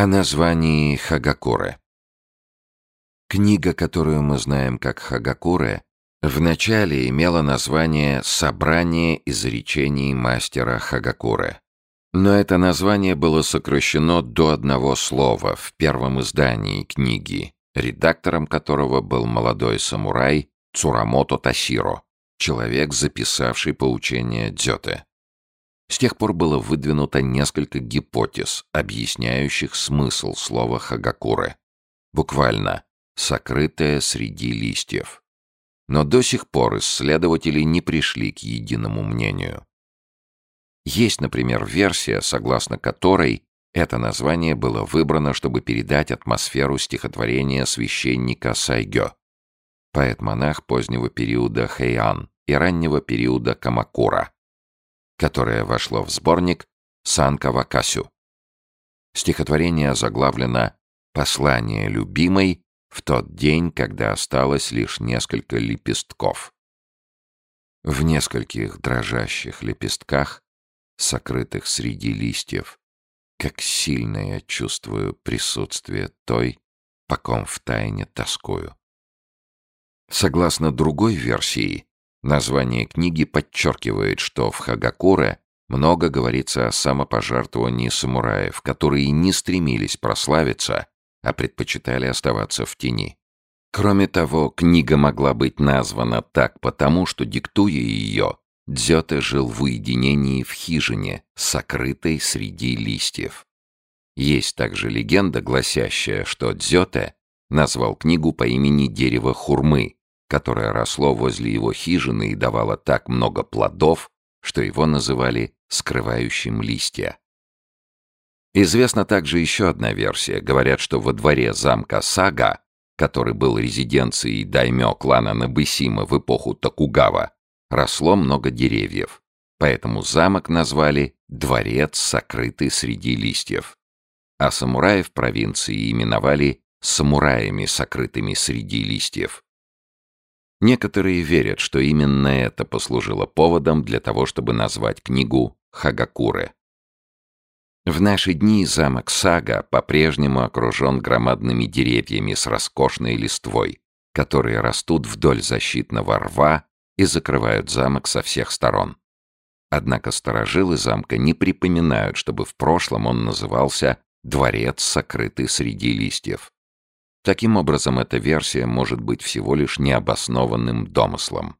О названии Хагакуры. Книга, которую мы знаем как Хагакуры, вначале имела название «Собрание изречений мастера Хагакуры». Но это название было сокращено до одного слова в первом издании книги, редактором которого был молодой самурай Цурамото Тасиро, человек, записавший поучение Дзёте. С тех пор было выдвинуто несколько гипотез, объясняющих смысл слова «хагакуры». Буквально «сокрытое среди листьев». Но до сих пор исследователи не пришли к единому мнению. Есть, например, версия, согласно которой это название было выбрано, чтобы передать атмосферу стихотворения священника Сайгё, поэт-монах позднего периода Хэйан и раннего периода Камакура которое вошло в сборник «Санка Вакасю». Стихотворение заглавлено «Послание любимой в тот день, когда осталось лишь несколько лепестков». В нескольких дрожащих лепестках, сокрытых среди листьев, как сильно я чувствую присутствие той, по ком втайне тоскую. Согласно другой версии, Название книги подчеркивает, что в Хагакуре много говорится о самопожертвовании самураев, которые не стремились прославиться, а предпочитали оставаться в тени. Кроме того, книга могла быть названа так потому, что, диктуя ее, Дзёте жил в уединении в хижине, сокрытой среди листьев. Есть также легенда, гласящая, что Дзёте назвал книгу по имени дерева хурмы, которое росло возле его хижины и давало так много плодов, что его называли «скрывающим листья». Известна также еще одна версия. Говорят, что во дворе замка Сага, который был резиденцией даймё клана Набысима в эпоху Токугава, росло много деревьев. Поэтому замок назвали «дворец, сокрытый среди листьев». А самураев провинции именовали «самураями, сокрытыми среди листьев». Некоторые верят, что именно это послужило поводом для того, чтобы назвать книгу Хагакуры. В наши дни замок Сага по-прежнему окружен громадными деревьями с роскошной листвой, которые растут вдоль защитного рва и закрывают замок со всех сторон. Однако сторожилы замка не припоминают, чтобы в прошлом он назывался «дворец, сокрытый среди листьев». Таким образом, эта версия может быть всего лишь необоснованным домыслом.